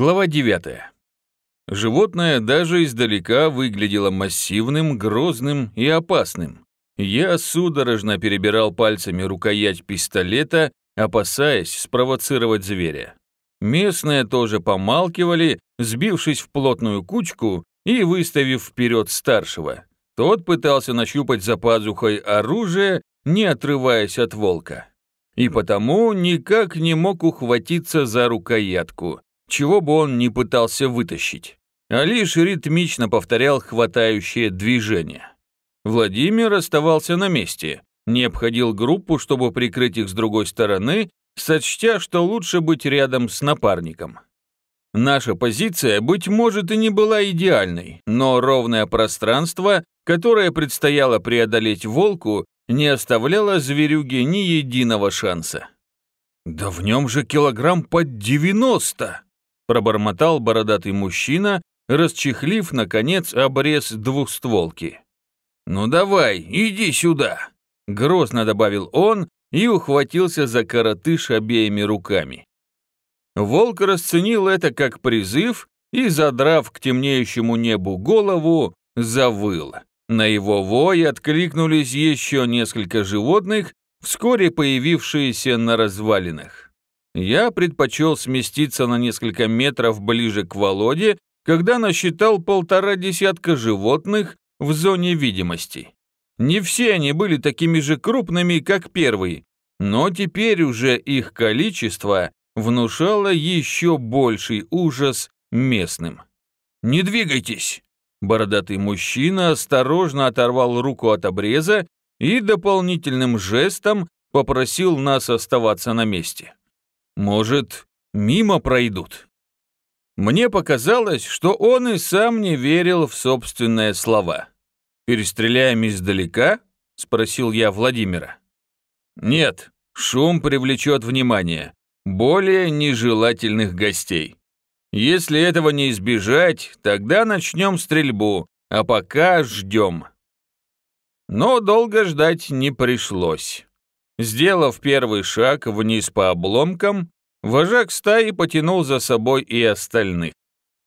Глава 9. Животное даже издалека выглядело массивным, грозным и опасным. Я судорожно перебирал пальцами рукоять пистолета, опасаясь спровоцировать зверя. Местные тоже помалкивали, сбившись в плотную кучку и выставив вперед старшего. Тот пытался нащупать за пазухой оружие, не отрываясь от волка. И потому никак не мог ухватиться за рукоятку чего бы он ни пытался вытащить, а лишь ритмично повторял хватающее движение. Владимир оставался на месте, не обходил группу, чтобы прикрыть их с другой стороны, сочтя, что лучше быть рядом с напарником. Наша позиция, быть может, и не была идеальной, но ровное пространство, которое предстояло преодолеть волку, не оставляло зверюге ни единого шанса. «Да в нем же килограмм под девяносто!» Пробормотал бородатый мужчина, расчехлив, наконец, обрез двухстволки. «Ну давай, иди сюда!» Грозно добавил он и ухватился за коротыш обеими руками. Волк расценил это как призыв и, задрав к темнеющему небу голову, завыл. На его вой откликнулись еще несколько животных, вскоре появившиеся на развалинах. Я предпочел сместиться на несколько метров ближе к Володе, когда насчитал полтора десятка животных в зоне видимости. Не все они были такими же крупными, как первый, но теперь уже их количество внушало еще больший ужас местным. «Не двигайтесь!» Бородатый мужчина осторожно оторвал руку от обреза и дополнительным жестом попросил нас оставаться на месте. Может, мимо пройдут? Мне показалось, что он и сам не верил в собственные слова. «Перестреляем издалека?» – спросил я Владимира. «Нет, шум привлечет внимание. Более нежелательных гостей. Если этого не избежать, тогда начнем стрельбу, а пока ждем». Но долго ждать не пришлось. Сделав первый шаг вниз по обломкам, вожак стаи потянул за собой и остальных.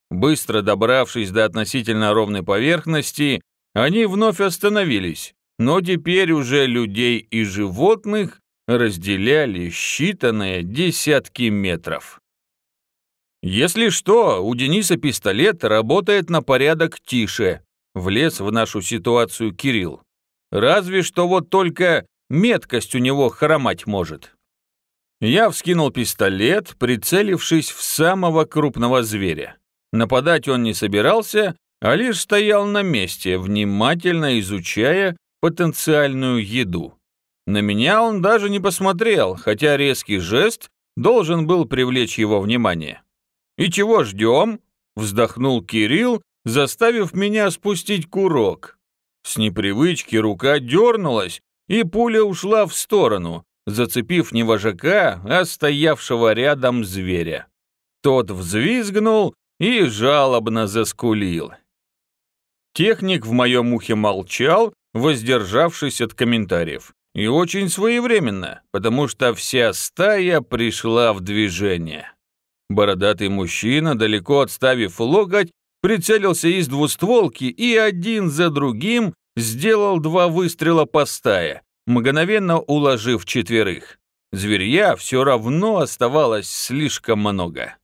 Быстро добравшись до относительно ровной поверхности, они вновь остановились, но теперь уже людей и животных разделяли считанные десятки метров. Если что, у Дениса пистолет работает на порядок тише, влез в нашу ситуацию Кирилл. Разве что вот только Меткость у него хромать может. Я вскинул пистолет, прицелившись в самого крупного зверя. Нападать он не собирался, а лишь стоял на месте, внимательно изучая потенциальную еду. На меня он даже не посмотрел, хотя резкий жест должен был привлечь его внимание. «И чего ждем?» – вздохнул Кирилл, заставив меня спустить курок. С непривычки рука дернулась, и пуля ушла в сторону, зацепив не вожака, а стоявшего рядом зверя. Тот взвизгнул и жалобно заскулил. Техник в моем ухе молчал, воздержавшись от комментариев. И очень своевременно, потому что вся стая пришла в движение. Бородатый мужчина, далеко отставив локоть, прицелился из двустволки и один за другим сделал два выстрела по стае, мгновенно уложив четверых. Зверья все равно оставалось слишком много.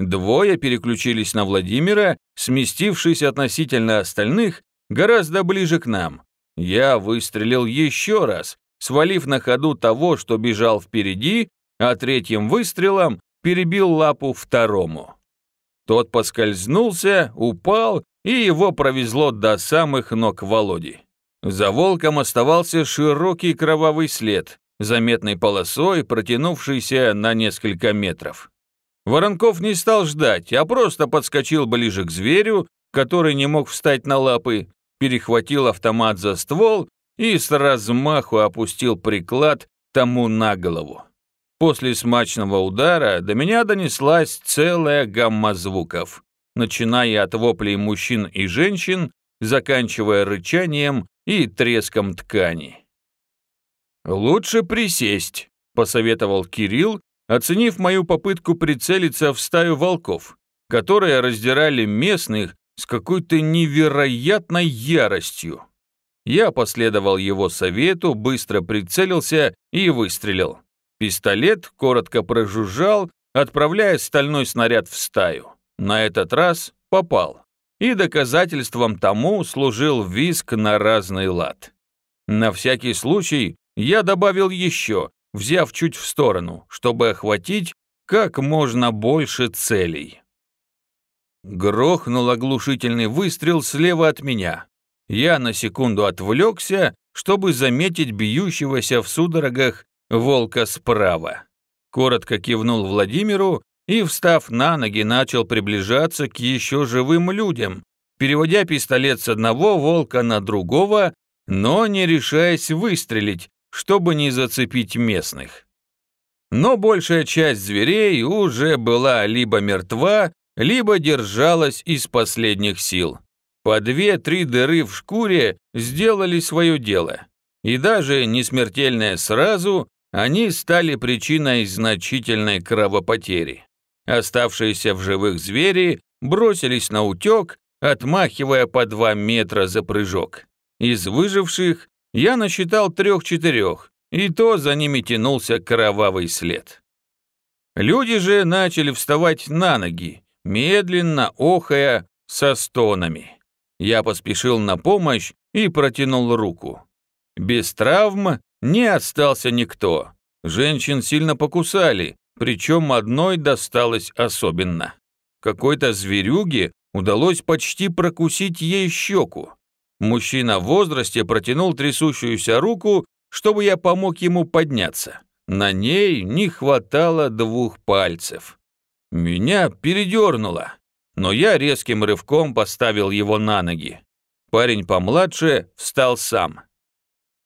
Двое переключились на Владимира, сместившись относительно остальных гораздо ближе к нам. Я выстрелил еще раз, свалив на ходу того, что бежал впереди, а третьим выстрелом перебил лапу второму. Тот поскользнулся, упал и его провезло до самых ног Володи. За волком оставался широкий кровавый след, заметной полосой, протянувшийся на несколько метров. Воронков не стал ждать, а просто подскочил ближе к зверю, который не мог встать на лапы, перехватил автомат за ствол и с размаху опустил приклад тому на голову. После смачного удара до меня донеслась целая гамма звуков начиная от воплей мужчин и женщин, заканчивая рычанием и треском ткани. «Лучше присесть», — посоветовал Кирилл, оценив мою попытку прицелиться в стаю волков, которые раздирали местных с какой-то невероятной яростью. Я последовал его совету, быстро прицелился и выстрелил. Пистолет коротко прожужжал, отправляя стальной снаряд в стаю. На этот раз попал. И доказательством тому служил виск на разный лад. На всякий случай я добавил еще, взяв чуть в сторону, чтобы охватить как можно больше целей. Грохнул оглушительный выстрел слева от меня. Я на секунду отвлекся, чтобы заметить бьющегося в судорогах волка справа. Коротко кивнул Владимиру и, встав на ноги, начал приближаться к еще живым людям, переводя пистолет с одного волка на другого, но не решаясь выстрелить, чтобы не зацепить местных. Но большая часть зверей уже была либо мертва, либо держалась из последних сил. По две-три дыры в шкуре сделали свое дело. И даже не смертельное сразу, они стали причиной значительной кровопотери. Оставшиеся в живых звери бросились на утек, отмахивая по два метра за прыжок. Из выживших я насчитал трех-четырех, и то за ними тянулся кровавый след. Люди же начали вставать на ноги, медленно охая со стонами. Я поспешил на помощь и протянул руку. Без травм не остался никто. Женщин сильно покусали, причем одной досталось особенно. Какой-то зверюге удалось почти прокусить ей щеку. Мужчина в возрасте протянул трясущуюся руку, чтобы я помог ему подняться. На ней не хватало двух пальцев. Меня передернуло, но я резким рывком поставил его на ноги. Парень помладше встал сам.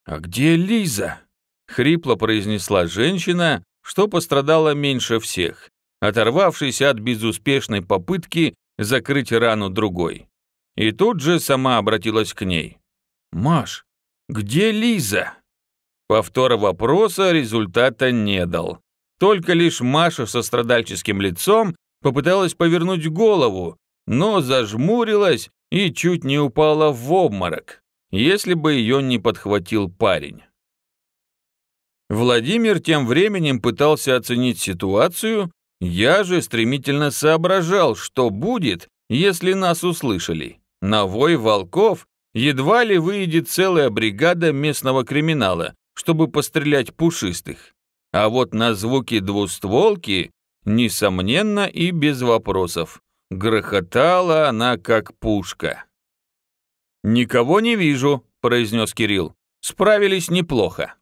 «А где Лиза?» — хрипло произнесла женщина, что пострадала меньше всех, оторвавшись от безуспешной попытки закрыть рану другой. И тут же сама обратилась к ней. «Маш, где Лиза?» Повтор вопроса результата не дал. Только лишь Маша со страдальческим лицом попыталась повернуть голову, но зажмурилась и чуть не упала в обморок если бы ее не подхватил парень. Владимир тем временем пытался оценить ситуацию, я же стремительно соображал, что будет, если нас услышали. На вой волков едва ли выйдет целая бригада местного криминала, чтобы пострелять пушистых. А вот на звуки двустволки, несомненно и без вопросов, грохотала она как пушка. «Никого не вижу», – произнес Кирилл. «Справились неплохо».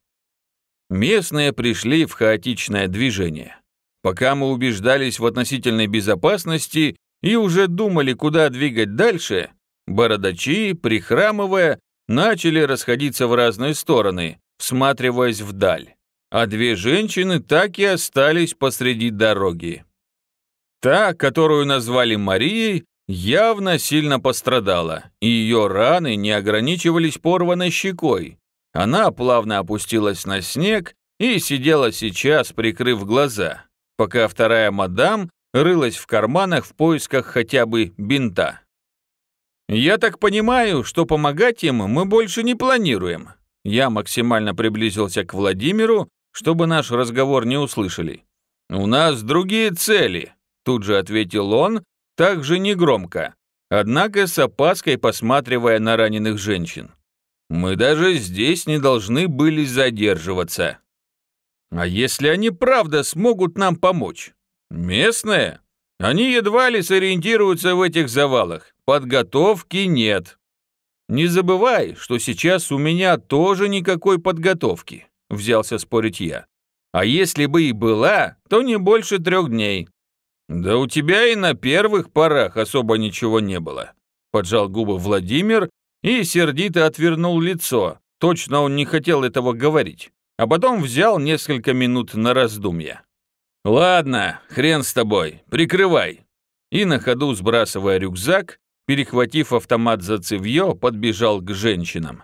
Местные пришли в хаотичное движение. Пока мы убеждались в относительной безопасности и уже думали, куда двигать дальше, бородачи, прихрамывая, начали расходиться в разные стороны, всматриваясь вдаль. А две женщины так и остались посреди дороги. Та, которую назвали Марией, явно сильно пострадала, и ее раны не ограничивались порванной щекой. Она плавно опустилась на снег и сидела сейчас, прикрыв глаза, пока вторая мадам рылась в карманах в поисках хотя бы бинта. «Я так понимаю, что помогать им мы больше не планируем». Я максимально приблизился к Владимиру, чтобы наш разговор не услышали. «У нас другие цели», – тут же ответил он, также негромко, однако с опаской посматривая на раненых женщин. Мы даже здесь не должны были задерживаться. А если они правда смогут нам помочь? Местные? Они едва ли сориентируются в этих завалах. Подготовки нет. Не забывай, что сейчас у меня тоже никакой подготовки, взялся спорить я. А если бы и была, то не больше трех дней. «Да у тебя и на первых порах особо ничего не было», поджал губы Владимир и сердито отвернул лицо. Точно он не хотел этого говорить. А потом взял несколько минут на раздумья. «Ладно, хрен с тобой, прикрывай». И на ходу, сбрасывая рюкзак, перехватив автомат за цевьё, подбежал к женщинам.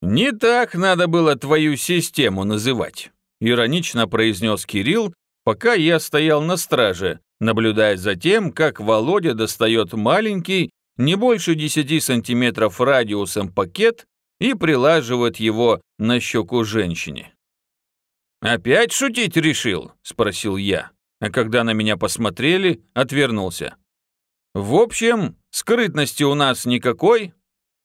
«Не так надо было твою систему называть», иронично произнес Кирилл, пока я стоял на страже, наблюдая за тем, как Володя достает маленький, не больше 10 сантиметров радиусом пакет и прилаживает его на щеку женщине. «Опять шутить решил?» – спросил я, а когда на меня посмотрели, отвернулся. «В общем, скрытности у нас никакой?»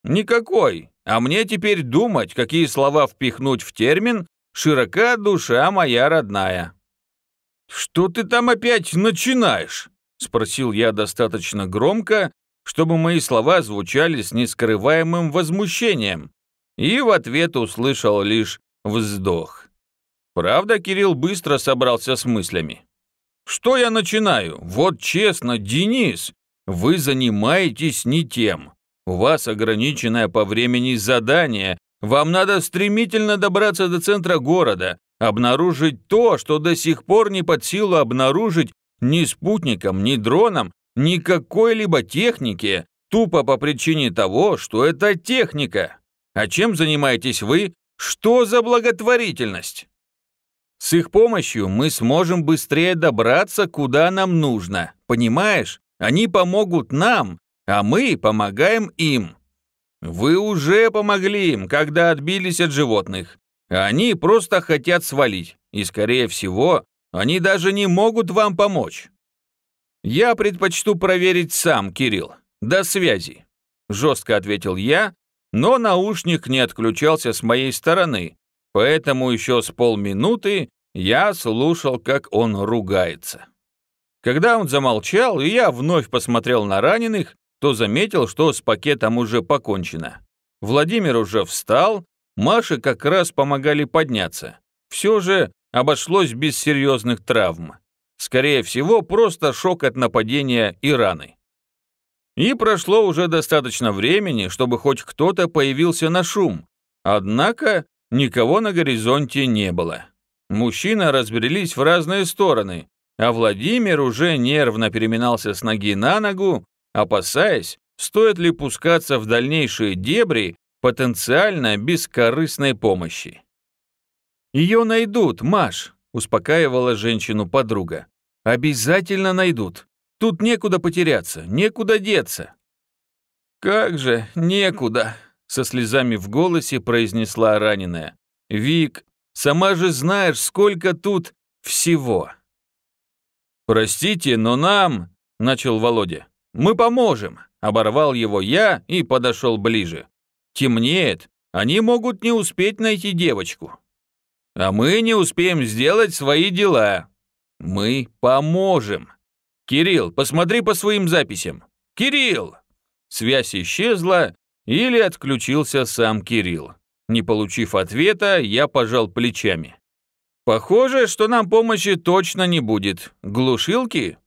«Никакой, а мне теперь думать, какие слова впихнуть в термин «широка душа моя родная». «Что ты там опять начинаешь?» – спросил я достаточно громко, чтобы мои слова звучали с нескрываемым возмущением, и в ответ услышал лишь вздох. Правда, Кирилл быстро собрался с мыслями. «Что я начинаю? Вот честно, Денис, вы занимаетесь не тем. У вас ограниченное по времени задание. Вам надо стремительно добраться до центра города, обнаружить то, что до сих пор не под силу обнаружить ни спутником, ни дроном, ни какой-либо технике, тупо по причине того, что это техника. А чем занимаетесь вы? Что за благотворительность? С их помощью мы сможем быстрее добраться, куда нам нужно. Понимаешь? Они помогут нам, а мы помогаем им. Вы уже помогли им, когда отбились от животных. Они просто хотят свалить, и, скорее всего, они даже не могут вам помочь. Я предпочту проверить сам, Кирилл. До связи. Жестко ответил я, но наушник не отключался с моей стороны, поэтому еще с полминуты я слушал, как он ругается. Когда он замолчал, и я вновь посмотрел на раненых, то заметил, что с пакетом уже покончено. Владимир уже встал, Маше как раз помогали подняться. Все же обошлось без серьезных травм. Скорее всего, просто шок от нападения и раны. И прошло уже достаточно времени, чтобы хоть кто-то появился на шум. Однако никого на горизонте не было. Мужчины разбрелись в разные стороны, а Владимир уже нервно переминался с ноги на ногу, опасаясь, стоит ли пускаться в дальнейшие дебри потенциально бескорыстной помощи. «Ее найдут, Маш», — успокаивала женщину подруга. «Обязательно найдут. Тут некуда потеряться, некуда деться». «Как же некуда», — со слезами в голосе произнесла раненая. «Вик, сама же знаешь, сколько тут всего». «Простите, но нам...» — начал Володя. «Мы поможем», — оборвал его я и подошел ближе. «Темнеет, они могут не успеть найти девочку». «А мы не успеем сделать свои дела. Мы поможем». «Кирилл, посмотри по своим записям». «Кирилл!» Связь исчезла или отключился сам Кирилл. Не получив ответа, я пожал плечами. Похоже, что нам помощи точно не будет. Глушилки?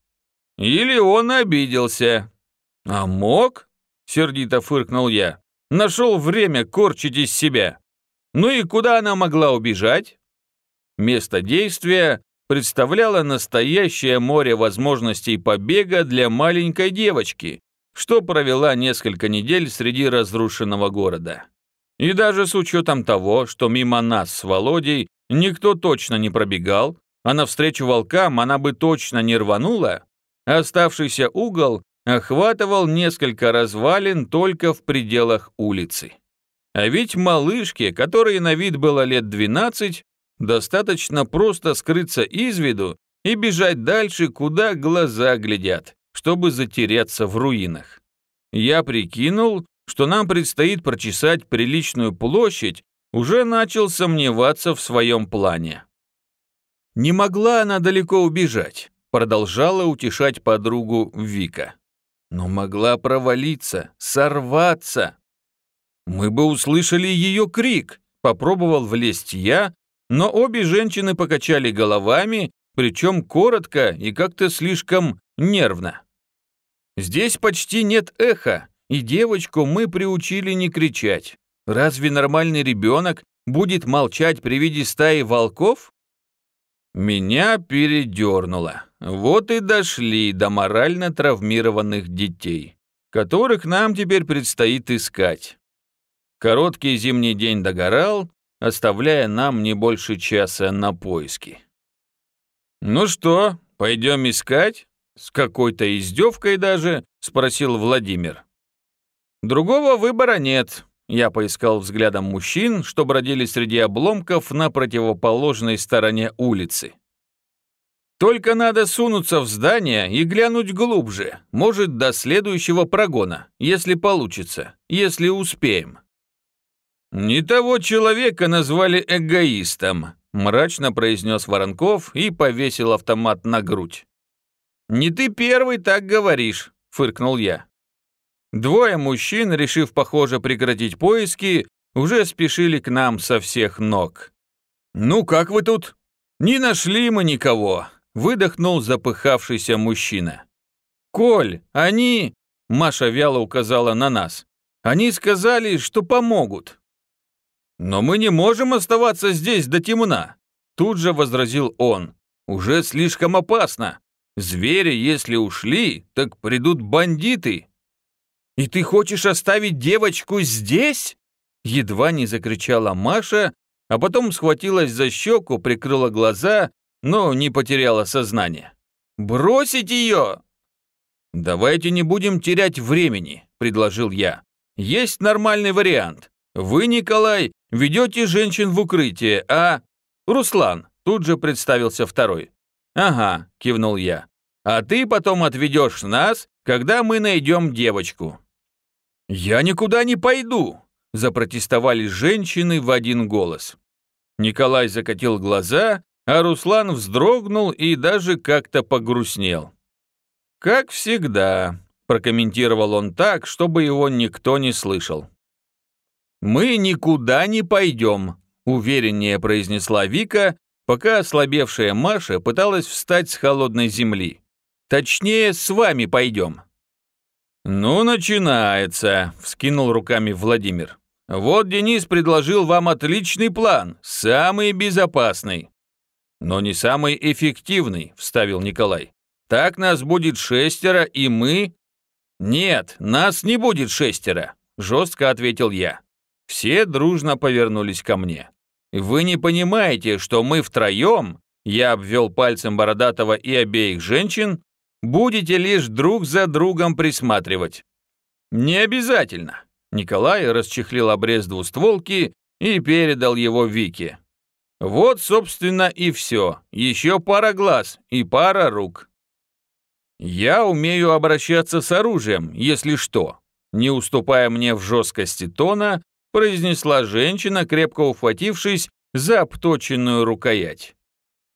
Или он обиделся. А мог? Сердито фыркнул я. Нашел время корчить из себя. Ну и куда она могла убежать? Место действия представляло настоящее море возможностей побега для маленькой девочки, что провела несколько недель среди разрушенного города. И даже с учетом того, что мимо нас с Володей никто точно не пробегал, а навстречу волкам она бы точно не рванула, оставшийся угол охватывал несколько развалин только в пределах улицы. А ведь малышке, которой на вид было лет 12, достаточно просто скрыться из виду и бежать дальше, куда глаза глядят, чтобы затеряться в руинах. Я прикинул, что нам предстоит прочесать приличную площадь уже начал сомневаться в своем плане. Не могла она далеко убежать, продолжала утешать подругу Вика. Но могла провалиться, сорваться. Мы бы услышали ее крик, попробовал влезть я, но обе женщины покачали головами, причем коротко и как-то слишком нервно. Здесь почти нет эха, и девочку мы приучили не кричать. Разве нормальный ребенок будет молчать при виде стаи волков? Меня передернуло. Вот и дошли до морально травмированных детей, которых нам теперь предстоит искать. Короткий зимний день догорал, оставляя нам не больше часа на поиски. «Ну что, пойдем искать?» С какой-то издевкой даже, спросил Владимир. Другого выбора нет. Я поискал взглядом мужчин, что бродили среди обломков на противоположной стороне улицы. Только надо сунуться в здание и глянуть глубже, может, до следующего прогона, если получится, если успеем. «Не того человека назвали эгоистом», – мрачно произнес Воронков и повесил автомат на грудь. «Не ты первый так говоришь», – фыркнул я. Двое мужчин, решив, похоже, прекратить поиски, уже спешили к нам со всех ног. «Ну как вы тут?» «Не нашли мы никого», – выдохнул запыхавшийся мужчина. «Коль, они...» – Маша вяло указала на нас. «Они сказали, что помогут». «Но мы не можем оставаться здесь до темна», – тут же возразил он. «Уже слишком опасно. Звери, если ушли, так придут бандиты». «И ты хочешь оставить девочку здесь?» Едва не закричала Маша, а потом схватилась за щеку, прикрыла глаза, но не потеряла сознание. «Бросить ее!» «Давайте не будем терять времени», – предложил я. «Есть нормальный вариант. Вы, Николай, ведете женщин в укрытие, а...» «Руслан», тут же представился второй. «Ага», кивнул я. «А ты потом отведешь нас, когда мы найдем девочку». «Я никуда не пойду», запротестовали женщины в один голос. Николай закатил глаза, а Руслан вздрогнул и даже как-то погрустнел. «Как всегда», – прокомментировал он так, чтобы его никто не слышал. «Мы никуда не пойдем», – увереннее произнесла Вика, пока ослабевшая Маша пыталась встать с холодной земли. «Точнее, с вами пойдем». «Ну, начинается», – вскинул руками Владимир. «Вот Денис предложил вам отличный план, самый безопасный». «Но не самый эффективный», – вставил Николай. «Так нас будет шестеро, и мы...» «Нет, нас не будет шестеро», – жестко ответил я. Все дружно повернулись ко мне. «Вы не понимаете, что мы втроем, я обвел пальцем Бородатого и обеих женщин, будете лишь друг за другом присматривать?» «Не обязательно», – Николай расчехлил обрез двустволки и передал его Вике. «Вот, собственно, и все. Еще пара глаз и пара рук». «Я умею обращаться с оружием, если что», не уступая мне в жесткости тона, произнесла женщина, крепко ухватившись за обточенную рукоять.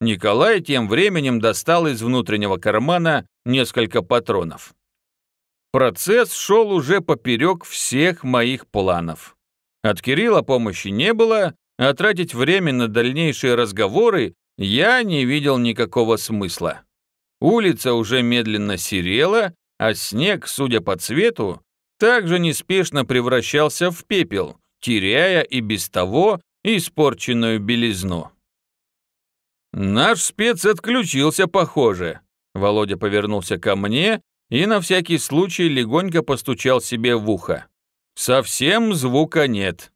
Николай тем временем достал из внутреннего кармана несколько патронов. Процесс шел уже поперек всех моих планов. От Кирилла помощи не было, а тратить время на дальнейшие разговоры я не видел никакого смысла. Улица уже медленно серела, а снег, судя по цвету, также неспешно превращался в пепел, теряя и без того испорченную белизну. «Наш спец отключился, похоже». Володя повернулся ко мне и на всякий случай легонько постучал себе в ухо. «Совсем звука нет».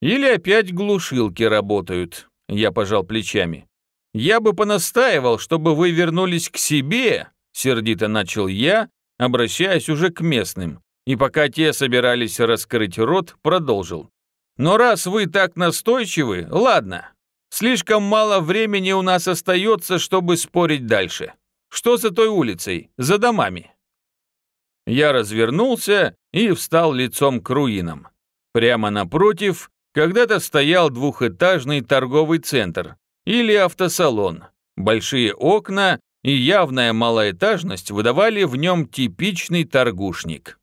«Или опять глушилки работают», — я пожал плечами. «Я бы понастаивал, чтобы вы вернулись к себе», — сердито начал я, обращаясь уже к местным, и пока те собирались раскрыть рот, продолжил. «Но раз вы так настойчивы, ладно. Слишком мало времени у нас остается, чтобы спорить дальше. Что за той улицей? За домами?» Я развернулся и встал лицом к руинам. Прямо напротив когда-то стоял двухэтажный торговый центр или автосалон. Большие окна и явная малоэтажность выдавали в нем типичный торгушник.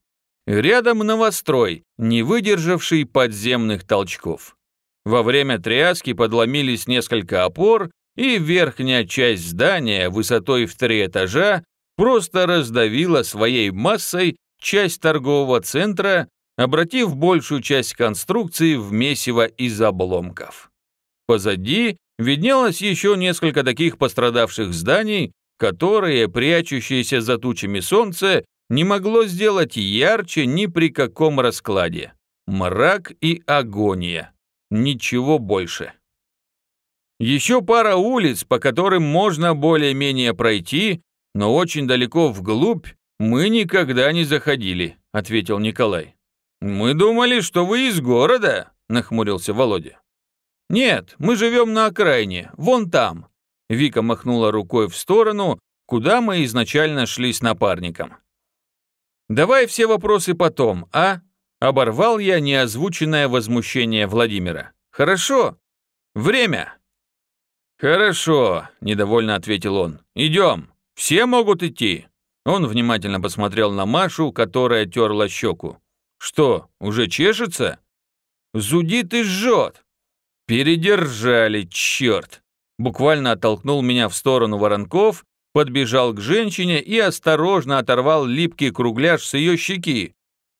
Рядом новострой, не выдержавший подземных толчков. Во время тряски подломились несколько опор, и верхняя часть здания высотой в три этажа просто раздавила своей массой часть торгового центра, обратив большую часть конструкции в месиво из обломков. Позади виднелось еще несколько таких пострадавших зданий, которые, прячущиеся за тучами солнца, не могло сделать ярче ни при каком раскладе. Мрак и агония. Ничего больше. Еще пара улиц, по которым можно более-менее пройти, но очень далеко вглубь мы никогда не заходили», — ответил Николай. «Мы думали, что вы из города», — нахмурился Володя. «Нет, мы живем на окраине, вон там». Вика махнула рукой в сторону, куда мы изначально шли с напарником. «Давай все вопросы потом, а?» Оборвал я неозвученное возмущение Владимира. «Хорошо? Время!» «Хорошо», — недовольно ответил он. «Идем. Все могут идти». Он внимательно посмотрел на Машу, которая терла щеку. «Что, уже чешется?» «Зудит и жжет». «Передержали, черт!» Буквально оттолкнул меня в сторону воронков, подбежал к женщине и осторожно оторвал липкий кругляш с ее щеки,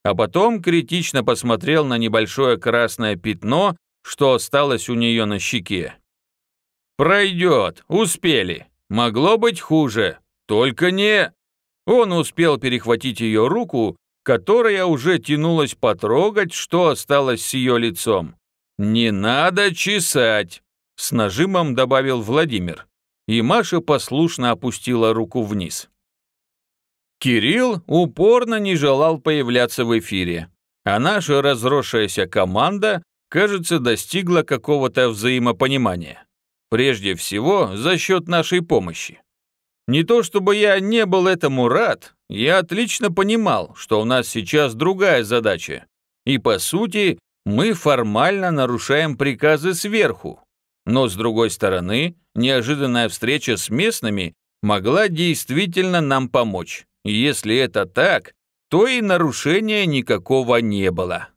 а потом критично посмотрел на небольшое красное пятно, что осталось у нее на щеке. «Пройдет, успели. Могло быть хуже. Только не...» Он успел перехватить ее руку, которая уже тянулась потрогать, что осталось с ее лицом. «Не надо чесать!» — с нажимом добавил Владимир. И Маша послушно опустила руку вниз. Кирилл упорно не желал появляться в эфире, а наша разросшаяся команда, кажется, достигла какого-то взаимопонимания. Прежде всего, за счет нашей помощи. Не то чтобы я не был этому рад, я отлично понимал, что у нас сейчас другая задача. И по сути, мы формально нарушаем приказы сверху. Но с другой стороны, неожиданная встреча с местными могла действительно нам помочь. Если это так, то и нарушения никакого не было.